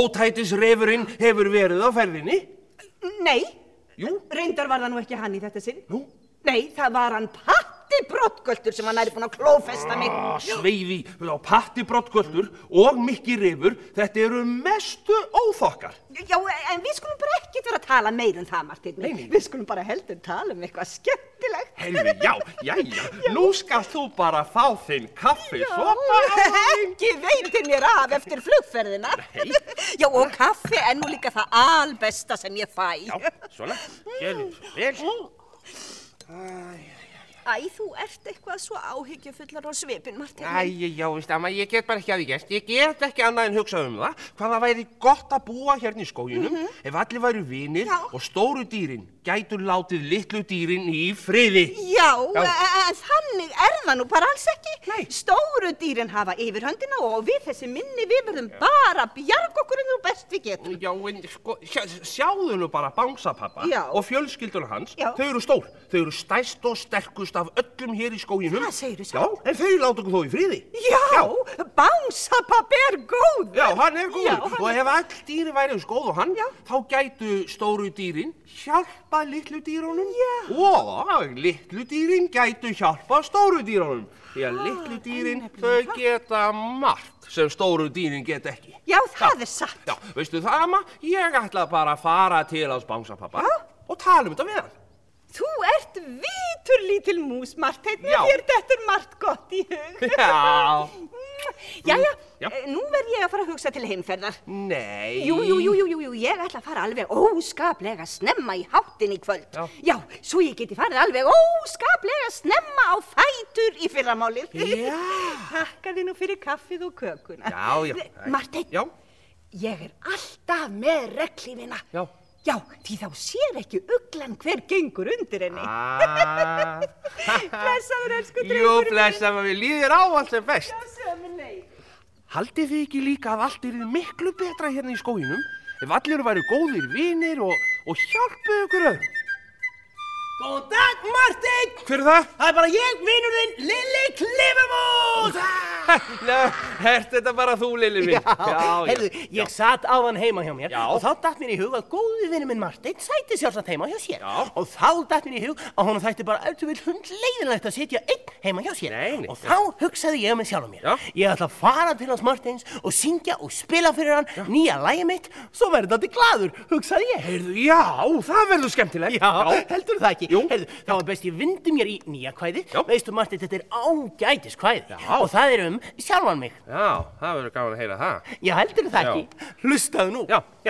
ótætisrefurinn hefur verið á ferðinni? Nei, Jú. reyndar var það nú ekki hann í þetta sinn. Nú? Nei, það var hann Patti Brottgöldur sem var næri búin að klófesta mig. Sveiði á patti brottgöldur og mikki refur, þetta eru mestu óþokkar. Já, en við skulum bara tala meir um það, Martin. Nei, nei. Við skulum bara heldur tala um eitthvað skemmtilegt. Heyrðu, já, jæja, nú skal þú bara fá þinn kaffi, sopa á þinn. Ekki veitir mér af eftir flugferðina. Nei. Já, og kaffi er nú líka það albesta sem ég fæ. Já, svona, gerðu, vel. Æ, þú ert eitthvað svo áhyggjufullar á svipin, Martin. Æ, já, veist, amma, ég get bara ekki að því gert. Ég get ekki annað en hugsað um það. Hvað það væri gott að búa hérna í skóginum ef allir væru vinir Já. og stóru dýrin gætu látið litlu dýrin í friði. Já, Já. en þannig er það nú bara alls ekki. Nei. Stóru dýrin hafa yfirhöndina og við þessi minni við verðum bara að bjarga okkur en þú best við getum. Já, en sko, sjá, sjáðu nú bara bánsapappa Já. og fjölskylduna hans. Já. Þau eru stór. Þau eru stærst og sterkust af öllum hér í skóginum. Það segirðu Já, satt. en þau láta okkur þó í friði. Já, bánsapap er góð. Já, hann er. Já, hann Og ef all dýri væri eins góð og hann, Já. þá gætu stóru dýrin hjálpa litlu dýrunum. Já. Og litlu dýrin gætu hjálpa stóru dýrunum. Því að litlu dýrin, þau geta margt sem stóru dýrin get ekki. Já, það er satt. Já, veistu það, amma? Ég ætla bara að fara til ás bánsapappa Já. og tala um þetta við hann. Þú ert vitur lítil mús, Marteinn, Já. og þér dettur margt gott í hug. Já. Jæja, Já. eh, nú verð ég að fara að hugsa til heimferðar. Nei. Jú, jú, jú, jú, jú, jú, ég ætla að fara alveg óskaplega snemma í háttin í kvöld. Já. svo ég geti farið alveg óskaplega snemma á fætur í fyrramálið. Já. Takka þið nú fyrir kaffið og kökuna. Já, já. Marteinn, Já. ég er alltaf með reglífina. Já. Já, því þá sér ekki uglan hver gengur undir henni. Ah. Blessaður, elsku Jú, drengurinn minn. blessa, við líðir á allt sem best. Já, sömuleið. Haldið þið ekki líka að allt er miklu betra hérna í skóginum ef allir væri góðir vinir og, og hjálpuðu ykkur öðrum? Góðan dag, Martin! Hver er það? Það er bara ég, vinur þinn, Lilli Klifamús! Nei, ert þetta bara þú, Lilli minn? heyrðu, ég satt áðan heima hjá mér Já. og þá datt mér í hug að góði vinur minn Martin sæti sjálfsagt heima hjá sér. Já. Og þá datt mér í hug að honum þætti bara eftir vil hund leiðilegt að sitja einn heima hjá sér. Nei, nei. Og þá hugsaði ég með sjálfum mér. Já. Ég ætla að fara til hans Martins og syngja og spila fyrir hann nýja lægi mitt, svo verður þetta gladur, hugsaði ég. Heyrðu, já, það verður skemmtilegt. Já, heldur það ekki? Jú. Heyrðu, þá var best ég vindi mér í nýja kvæði. Já. Veistu, Martin, þetta er ágætis kvæði. Já. Og það er um sjálfan mig. Já, það verður gaman að heyra það. Já, heldur það ekki? Hlustaðu nú. Já, já.